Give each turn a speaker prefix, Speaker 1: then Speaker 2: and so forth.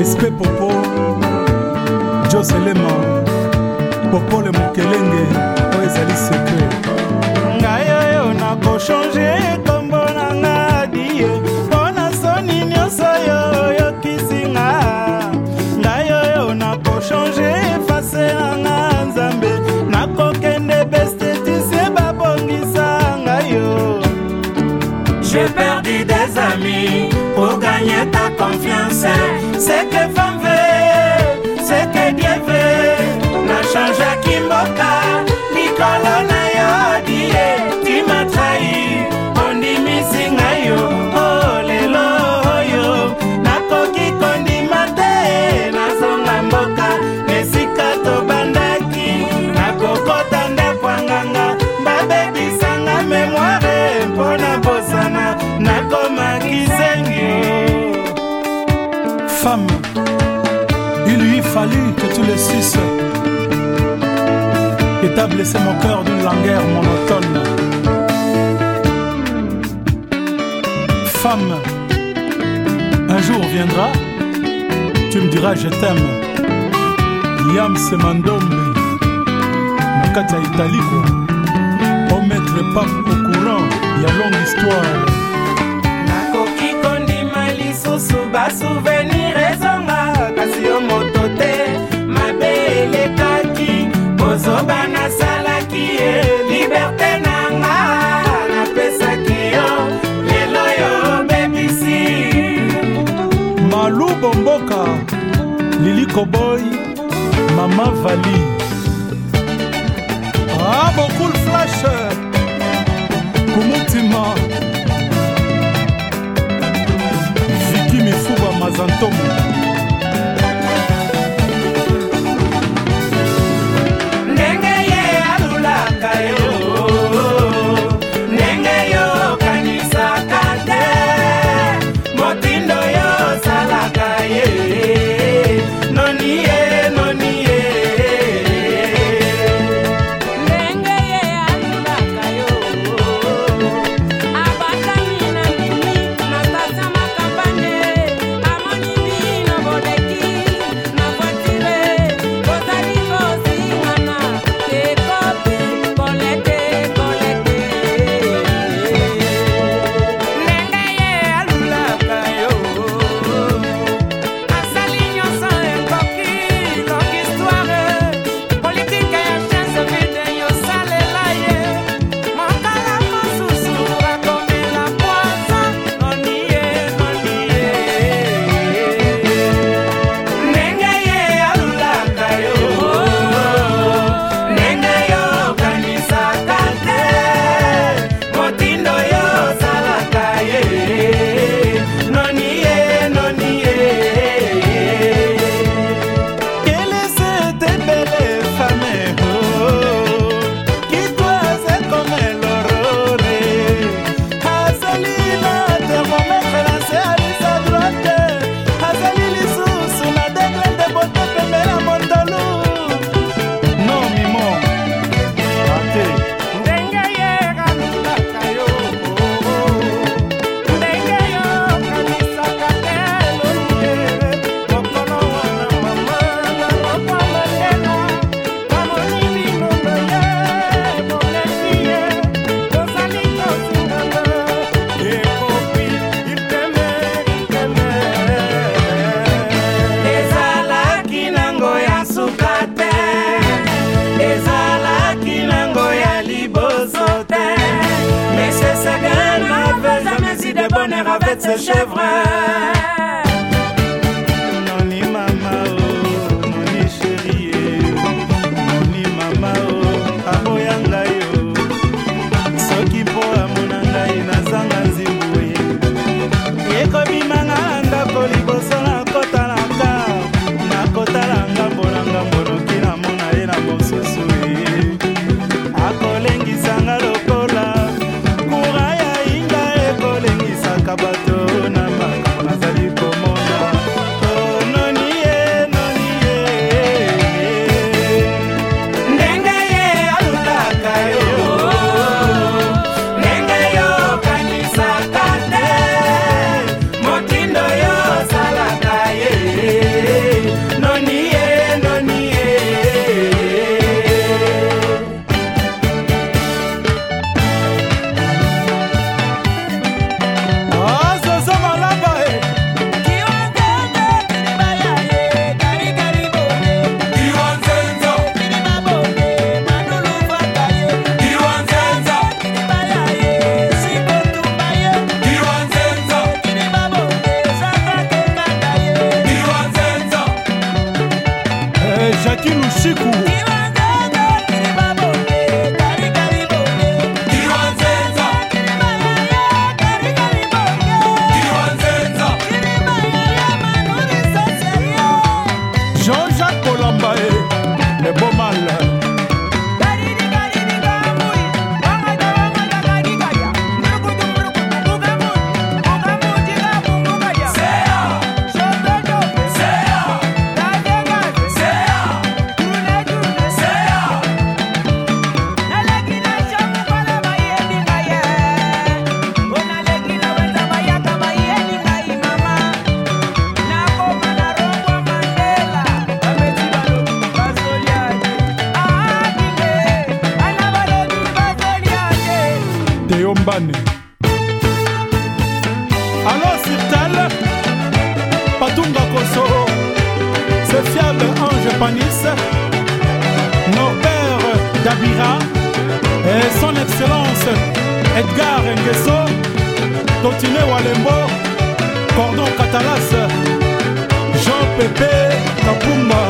Speaker 1: espe popo joselema popole mokelenge oyo ezali sekre
Speaker 2: ngai oyo nakoshange kombo na nga die. Mpo na soni nyonso yo oyokisinga ngai oyo nakoshange fase na nga nzambe. Nakokende bestetisie babongisa ngai yo. J'ai perdu des amis. gagner ta confiance. C'est que femme veut
Speaker 1: femme, il lui fallut que tu les six et t'as blessé mon cœur d'une langueur monotone. Femme, un jour viendra, tu me diras je t'aime. Yam semandombe, nakata italico, au maître pas au courant, y'a longue histoire.
Speaker 2: Nakoki kondima lisusu
Speaker 1: basouve bomboka lili koboy mama vali. Ah bokul flashe kumutima. Ziki mifuba mazantomo.
Speaker 2: Chevrolet.
Speaker 3: Chico. Mbane. Allô Sirtel, Patunga Koso, c'est fiable Ange Panis, Norbert Dabira. Et son excellence Edgar Nguesso, Totine Walembo, Cordon Catalas, Jean Pépé Kapumba,